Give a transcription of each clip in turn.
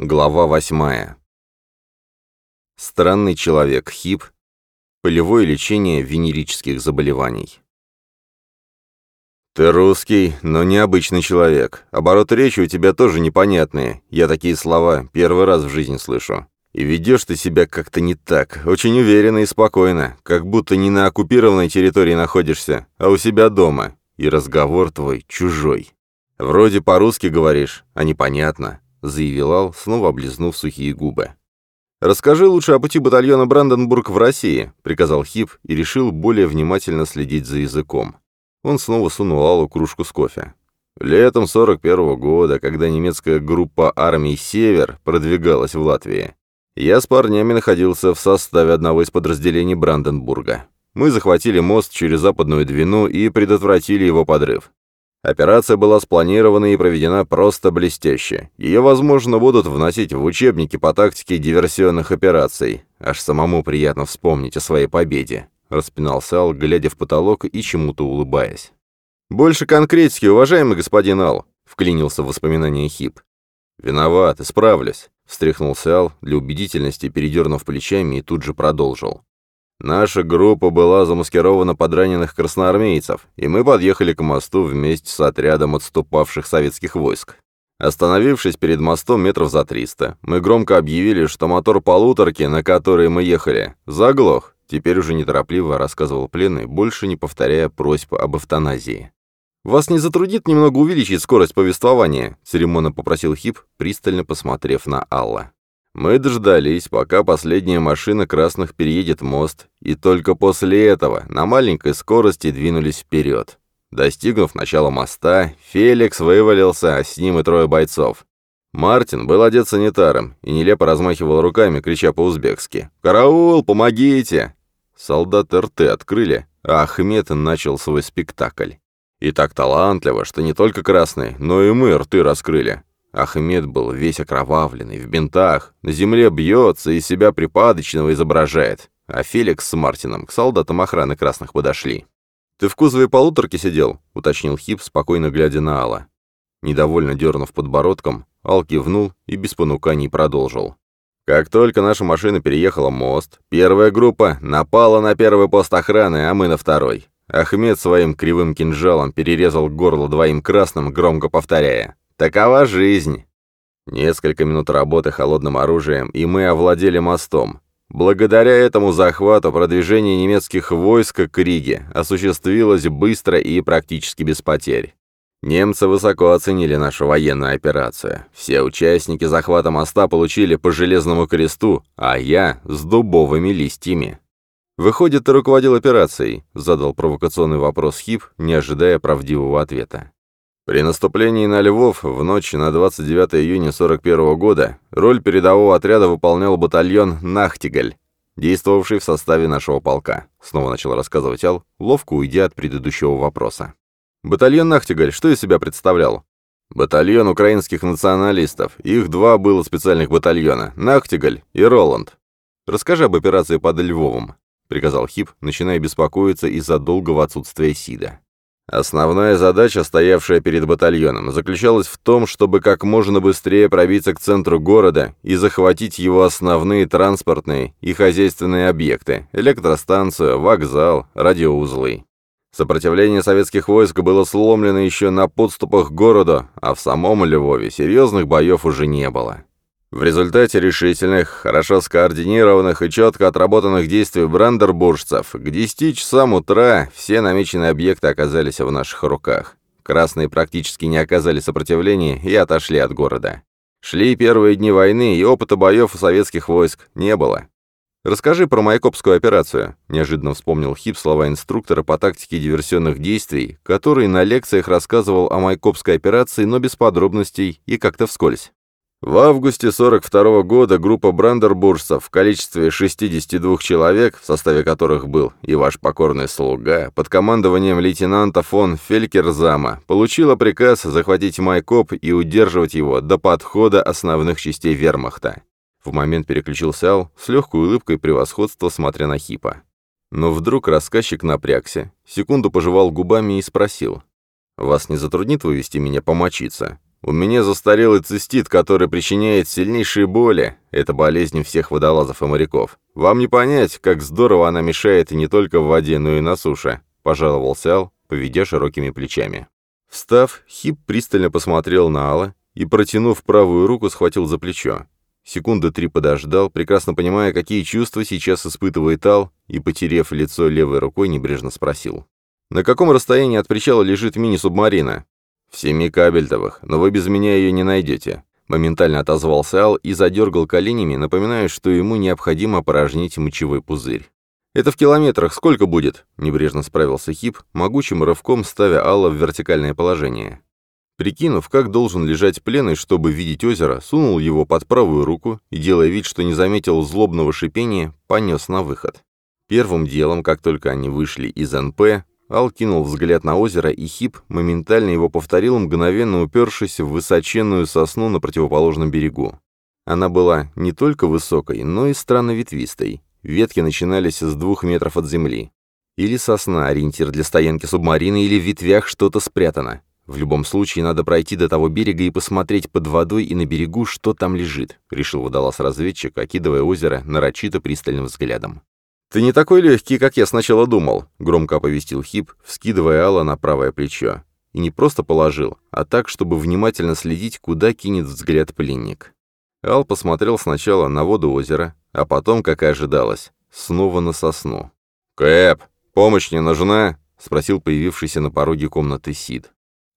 Глава восьмая. Странный человек ХИП. Полевое лечение венерических заболеваний. «Ты русский, но необычный человек. Оборот речи у тебя тоже непонятные. Я такие слова первый раз в жизни слышу. И ведешь ты себя как-то не так, очень уверенно и спокойно, как будто не на оккупированной территории находишься, а у себя дома. И разговор твой чужой. Вроде по-русски говоришь, а непонятно. — заявил Ал, снова облизнув сухие губы. «Расскажи лучше о пути батальона Бранденбург в России», — приказал Хип и решил более внимательно следить за языком. Он снова сунул Аллу кружку с кофе. Летом 41 -го года, когда немецкая группа армий «Север» продвигалась в Латвии, я с парнями находился в составе одного из подразделений Бранденбурга. Мы захватили мост через Западную Двину и предотвратили его подрыв. Операция была спланирована и проведена просто блестяще. Ее, возможно, будут вносить в учебники по тактике диверсионных операций. Аж самому приятно вспомнить о своей победе. Распинался Ал, глядя в потолок и чему-то улыбаясь. «Больше конкретики, уважаемый господин Ал», — вклинился в воспоминания Хип. «Виноват, исправлюсь», — встряхнулся Ал, для убедительности передернув плечами и тут же продолжил. Наша группа была замаскирована под раненых красноармейцев, и мы подъехали к мосту вместе с отрядом отступавших советских войск. Остановившись перед мостом метров за 300, мы громко объявили, что мотор полуторки, на которой мы ехали, заглох. Теперь уже неторопливо рассказывал пленный, больше не повторяя просьб об эвтаназии. «Вас не затруднит немного увеличить скорость повествования?» — церемонно попросил Хип, пристально посмотрев на Алла. Мы дождались, пока последняя машина красных переедет мост, и только после этого на маленькой скорости двинулись вперед. Достигнув начала моста, Феликс вывалился, а с ним и трое бойцов. Мартин был одет санитаром и нелепо размахивал руками, крича по-узбекски. «Караул, помогите!» Солдаты рты открыли, а Ахмед начал свой спектакль. И так талантливо, что не только красные, но и мы рты раскрыли. Ахмед был весь окровавленный, в бинтах, на земле бьется и себя припадочного изображает. А Феликс с Мартином к солдатам охраны красных подошли. «Ты в кузове полуторки сидел?» — уточнил Хип, спокойно глядя на Алла. Недовольно дернув подбородком, Ал кивнул и без понуканий продолжил. Как только наша машина переехала мост, первая группа напала на первый пост охраны, а мы на второй. Ахмед своим кривым кинжалом перерезал горло двоим красным, громко повторяя Такова жизнь. Несколько минут работы холодным оружием, и мы овладели мостом. Благодаря этому захвату продвижение немецких войск к Риге осуществилось быстро и практически без потерь. Немцы высоко оценили нашу военную операцию. Все участники захвата моста получили по железному кресту, а я — с дубовыми листьями. «Выходит, ты руководил операцией?» — задал провокационный вопрос Хип, не ожидая правдивого ответа. При наступлении на Львов в ночь на 29 июня 41 года роль передового отряда выполнял батальон «Нахтигаль», действовавший в составе нашего полка. Снова начал рассказывать Ал, ловко уйдя от предыдущего вопроса. Батальон «Нахтигаль» что из себя представлял? Батальон украинских националистов. Их два было специальных батальона — «Нахтигаль» и «Роланд». Расскажи об операции под Львовом, — приказал Хип, начиная беспокоиться из-за долгого отсутствия Сида. Основная задача, стоявшая перед батальоном, заключалась в том, чтобы как можно быстрее пробиться к центру города и захватить его основные транспортные и хозяйственные объекты – электростанцию, вокзал, радиоузлы. Сопротивление советских войск было сломлено еще на подступах к городу, а в самом Львове серьезных боев уже не было. В результате решительных, хорошо скоординированных и четко отработанных действий брандербуржцев к 10 часам утра все намеченные объекты оказались в наших руках. Красные практически не оказали сопротивления и отошли от города. Шли первые дни войны, и опыта боев у советских войск не было. «Расскажи про Майкопскую операцию», — неожиданно вспомнил Хип слова инструктора по тактике диверсионных действий, который на лекциях рассказывал о Майкопской операции, но без подробностей и как-то вскользь. В августе 42 -го года группа брандербуржцев в количестве 62 человек, в составе которых был и ваш покорный слуга, под командованием лейтенанта фон Фелькерзама, получила приказ захватить Майкоп и удерживать его до подхода основных частей вермахта. В момент переключился Ал, с легкой улыбкой превосходства смотря на Хипа. Но вдруг рассказчик напрягся, секунду пожевал губами и спросил. «Вас не затруднит вывести меня помочиться? У меня застарелый цистит, который причиняет сильнейшие боли. Это болезнь всех водолазов и моряков. Вам не понять, как здорово она мешает не только в воде, но и на суше», — пожаловался Ал, поведя широкими плечами. Встав, Хип пристально посмотрел на Алла и, протянув правую руку, схватил за плечо. Секунды три подождал, прекрасно понимая, какие чувства сейчас испытывает Ал, и, потерев лицо левой рукой, небрежно спросил. «На каком расстоянии от причала лежит мини-субмарина?» «В семи кабельтовых, но вы без меня ее не найдете», — моментально отозвался Ал и задергал коленями, напоминая, что ему необходимо опорожнить мочевой пузырь. «Это в километрах сколько будет?» — небрежно справился Хип, могучим рывком ставя Алла в вертикальное положение. Прикинув, как должен лежать пленный, чтобы видеть озеро, сунул его под правую руку и, делая вид, что не заметил злобного шипения, понес на выход. Первым делом, как только они вышли из НП, Ал кинул взгляд на озеро, и Хип моментально его повторил, мгновенно упершись в высоченную сосну на противоположном берегу. Она была не только высокой, но и странно ветвистой. Ветки начинались с двух метров от земли. Или сосна, ориентир для стоянки субмарины, или в ветвях что-то спрятано. В любом случае, надо пройти до того берега и посмотреть под водой и на берегу, что там лежит, решил водолаз-разведчик, окидывая озеро нарочито пристальным взглядом. «Ты не такой легкий, как я сначала думал», — громко оповестил Хип, вскидывая Алла на правое плечо. И не просто положил, а так, чтобы внимательно следить, куда кинет взгляд пленник. Ал посмотрел сначала на воду озера, а потом, как и ожидалось, снова на сосну. «Кэп, помощь не нужна?» — спросил появившийся на пороге комнаты Сид.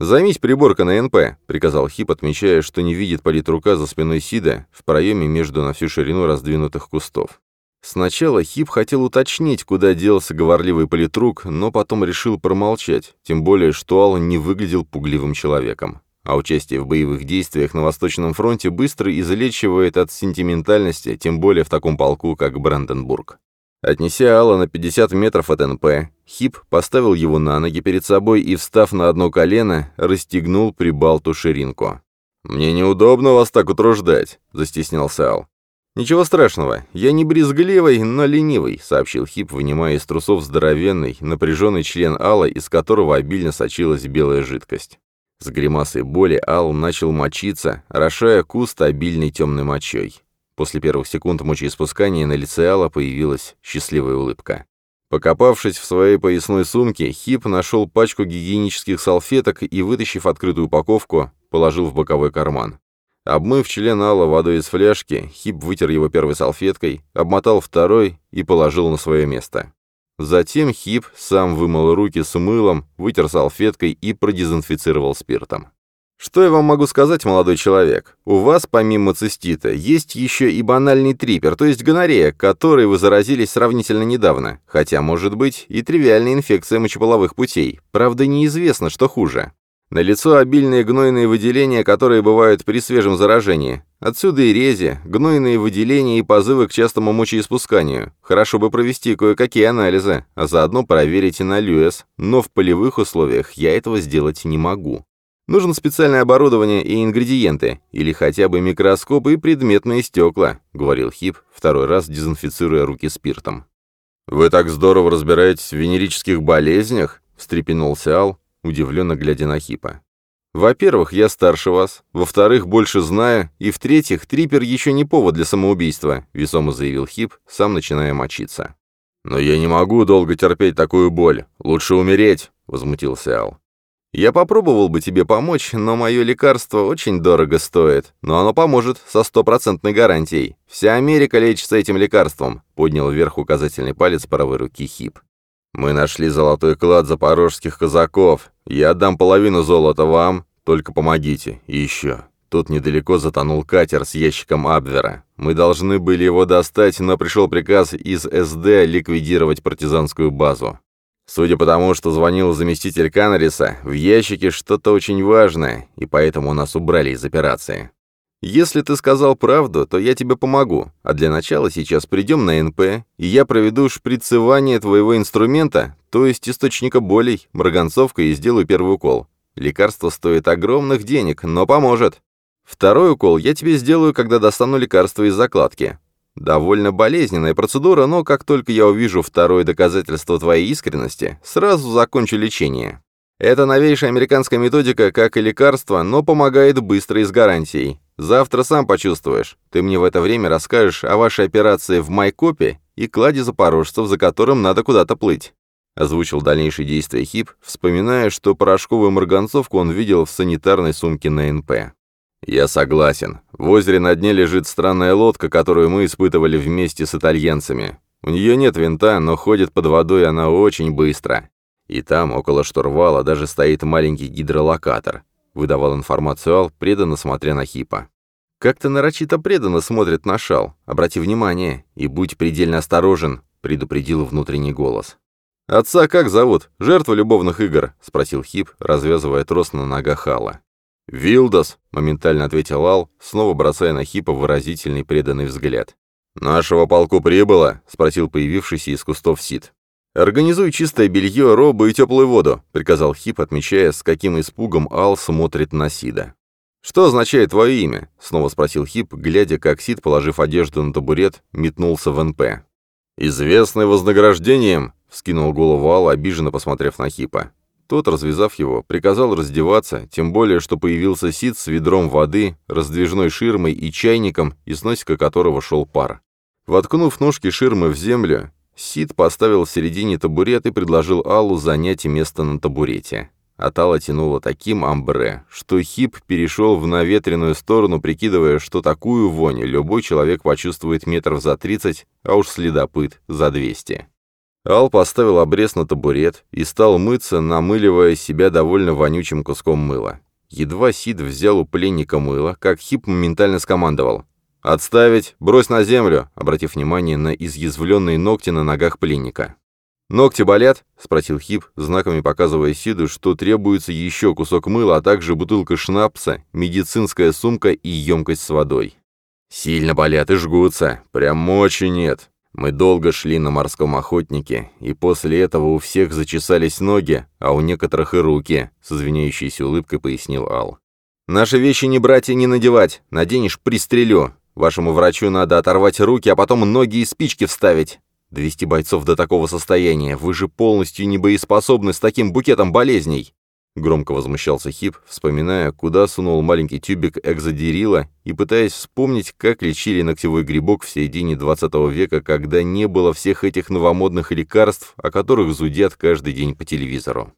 «Займись приборкой на НП», — приказал Хип, отмечая, что не видит политрука за спиной Сида в проеме между на всю ширину раздвинутых кустов. Сначала Хип хотел уточнить, куда делся говорливый политрук, но потом решил промолчать, тем более, что Аллан не выглядел пугливым человеком. А участие в боевых действиях на Восточном фронте быстро излечивает от сентиментальности, тем более в таком полку, как Бранденбург. Отнеся Алла на 50 метров от НП, Хип поставил его на ноги перед собой и, встав на одно колено, расстегнул прибалту ширинку. «Мне неудобно вас так утруждать», — застеснялся Ал. «Ничего страшного, я не брезгливый, но ленивый», — сообщил Хип, вынимая из трусов здоровенный, напряженный член Алла, из которого обильно сочилась белая жидкость. С гримасой боли Ал начал мочиться, орошая куст обильной темной мочой. После первых секунд мочеиспускания на лице Алла появилась счастливая улыбка. Покопавшись в своей поясной сумке, Хип нашел пачку гигиенических салфеток и, вытащив открытую упаковку, положил в боковой карман. Обмыв член Алла водой из фляжки, Хип вытер его первой салфеткой, обмотал второй и положил на свое место. Затем Хип сам вымыл руки с мылом, вытер салфеткой и продезинфицировал спиртом. «Что я вам могу сказать, молодой человек? У вас, помимо цистита, есть еще и банальный трипер, то есть гонорея, которой вы заразились сравнительно недавно, хотя, может быть, и тривиальная инфекция мочеполовых путей. Правда, неизвестно, что хуже. На лицо обильные гнойные выделения, которые бывают при свежем заражении. Отсюда и рези, гнойные выделения и позывы к частому мочеиспусканию. Хорошо бы провести кое-какие анализы, а заодно проверить и на Люэс, но в полевых условиях я этого сделать не могу. Нужно специальное оборудование и ингредиенты, или хотя бы микроскоп и предметные стекла», — говорил Хип, второй раз дезинфицируя руки спиртом. «Вы так здорово разбираетесь в венерических болезнях?» — встрепенулся Ал, удивленно глядя на Хипа. «Во-первых, я старше вас, во-вторых, больше знаю, и в-третьих, трипер еще не повод для самоубийства», — весомо заявил Хип, сам начиная мочиться. «Но я не могу долго терпеть такую боль. Лучше умереть», — возмутился Ал. «Я попробовал бы тебе помочь, но мое лекарство очень дорого стоит. Но оно поможет со стопроцентной гарантией. Вся Америка лечится этим лекарством», — поднял вверх указательный палец правой руки Хип. «Мы нашли золотой клад запорожских казаков. Я отдам половину золота вам, только помогите. И еще. Тут недалеко затонул катер с ящиком Абвера. Мы должны были его достать, но пришел приказ из СД ликвидировать партизанскую базу. Судя по тому, что звонил заместитель Канариса, в ящике что-то очень важное, и поэтому нас убрали из операции. Если ты сказал правду, то я тебе помогу. А для начала сейчас придем на НП, и я проведу шприцевание твоего инструмента, то есть источника болей, марганцовкой и сделаю первый укол. Лекарство стоит огромных денег, но поможет. Второй укол я тебе сделаю, когда достану лекарство из закладки. Довольно болезненная процедура, но как только я увижу второе доказательство твоей искренности, сразу закончу лечение. Это новейшая американская методика, как и лекарство, но помогает быстро и с гарантией. Завтра сам почувствуешь. Ты мне в это время расскажешь о вашей операции в Майкопе и кладе запорожцев, за которым надо куда-то плыть. Озвучил дальнейшие действия Хип, вспоминая, что порошковую марганцовку он видел в санитарной сумке на НП. «Я согласен. В озере на дне лежит странная лодка, которую мы испытывали вместе с итальянцами. У нее нет винта, но ходит под водой она очень быстро. И там, около штурвала, даже стоит маленький гидролокатор. Выдавал информацию Ал, преданно смотря на Хипа. «Как-то нарочито преданно смотрит на Шал. Обрати внимание и будь предельно осторожен», — предупредил внутренний голос. «Отца как зовут? Жертва любовных игр?» — спросил Хип, развязывая трос на ногах Алла. «Вилдос», — моментально ответил Ал, снова бросая на Хипа выразительный преданный взгляд. «Нашего полку прибыло?» — спросил появившийся из кустов Сид. «Организуй чистое белье, робу и теплую воду», — приказал Хип, отмечая, с каким испугом Ал смотрит на Сида. «Что означает твое имя?» — снова спросил Хип, глядя, как Сид, положив одежду на табурет, метнулся в НП. «Известный вознаграждением», — вскинул голову Ал, обиженно посмотрев на Хипа. Тот, развязав его, приказал раздеваться, тем более, что появился Сид с ведром воды, раздвижной ширмой и чайником, из носика которого шел пар. Воткнув ножки ширмы в землю, Сид поставил в середине табурет и предложил Аллу занять место на табурете. От Алла тянуло таким амбре, что Хип перешел в наветренную сторону, прикидывая, что такую вонь любой человек почувствует метров за тридцать, а уж следопыт за двести. Ал поставил обрез на табурет и стал мыться, намыливая себя довольно вонючим куском мыла. Едва Сид взял у пленника мыло, как Хип моментально скомандовал. «Отставить! Брось на землю!» обратив внимание на изъязвленные ногти на ногах пленника. «Ногти болят?» — спросил Хип, знаками показывая Сиду, что требуется еще кусок мыла, а также бутылка шнапса, медицинская сумка и емкость с водой. «Сильно болят и жгутся. Прям мочи нет. Мы долго шли на морском охотнике, и после этого у всех зачесались ноги, а у некоторых и руки», — с извиняющейся улыбкой пояснил Ал. «Наши вещи не брать и не надевать. Наденешь — пристрелю. Вашему врачу надо оторвать руки, а потом ноги и спички вставить. Довести бойцов до такого состояния. Вы же полностью не боеспособны с таким букетом болезней. Громко возмущался Хип, вспоминая, куда сунул маленький тюбик экзодерила и пытаясь вспомнить, как лечили ногтевой грибок в середине 20 века, когда не было всех этих новомодных лекарств, о которых зудят каждый день по телевизору.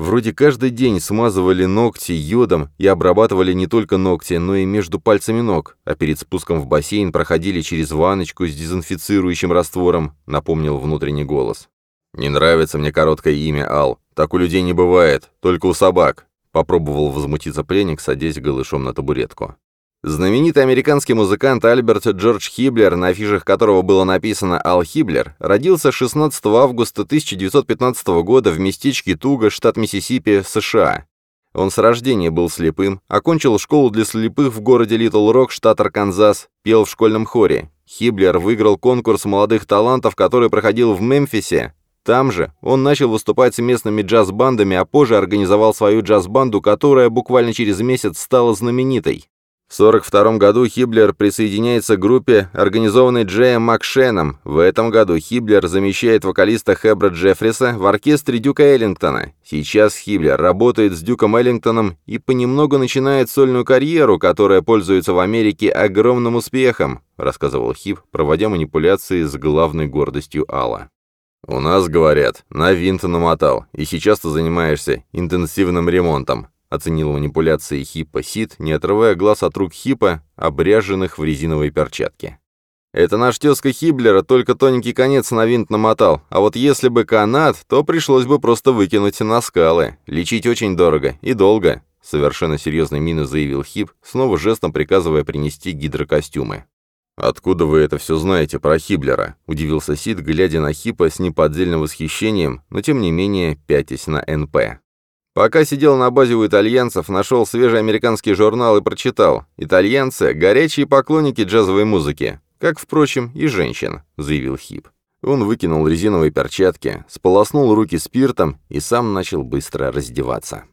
Вроде каждый день смазывали ногти йодом и обрабатывали не только ногти, но и между пальцами ног, а перед спуском в бассейн проходили через ваночку с дезинфицирующим раствором, напомнил внутренний голос. «Не нравится мне короткое имя, Ал. Так у людей не бывает, только у собак», — попробовал возмутиться пленник, садясь голышом на табуретку. Знаменитый американский музыкант Альберт Джордж Хиблер, на афишах которого было написано «Ал Хиблер», родился 16 августа 1915 года в местечке Туга, штат Миссисипи, США. Он с рождения был слепым, окончил школу для слепых в городе Литл Рок, штат Арканзас, пел в школьном хоре. Хиблер выиграл конкурс молодых талантов, который проходил в Мемфисе. Там же он начал выступать с местными джаз-бандами, а позже организовал свою джаз-банду, которая буквально через месяц стала знаменитой. В 1942 году Хиблер присоединяется к группе, организованной Джеем Макшеном. В этом году Хиблер замещает вокалиста Херба Джеффриса в оркестре Дюка Эллингтона. Сейчас Хиблер работает с Дюком Эллингтоном и понемногу начинает сольную карьеру, которая пользуется в Америке огромным успехом, рассказывал Хип, проводя манипуляции с главной гордостью Алла. «У нас, говорят, на винт намотал, и сейчас ты занимаешься интенсивным ремонтом оценил манипуляции Хиппа Сид, не отрывая глаз от рук Хиппа, обряженных в резиновые перчатки. «Это наш тезка Хиблера, только тоненький конец на винт намотал, а вот если бы канат, то пришлось бы просто выкинуть на скалы. Лечить очень дорого и долго», — совершенно серьезной миной заявил Хип, снова жестом приказывая принести гидрокостюмы. «Откуда вы это все знаете про Хиблера?» — удивился Сид, глядя на Хипа с неподдельным восхищением, но тем не менее пятясь на НП. Пока сидел на базе у итальянцев, нашел свежий американский журнал и прочитал. Итальянцы — горячие поклонники джазовой музыки, как, впрочем, и женщин, заявил Хип. Он выкинул резиновые перчатки, сполоснул руки спиртом и сам начал быстро раздеваться.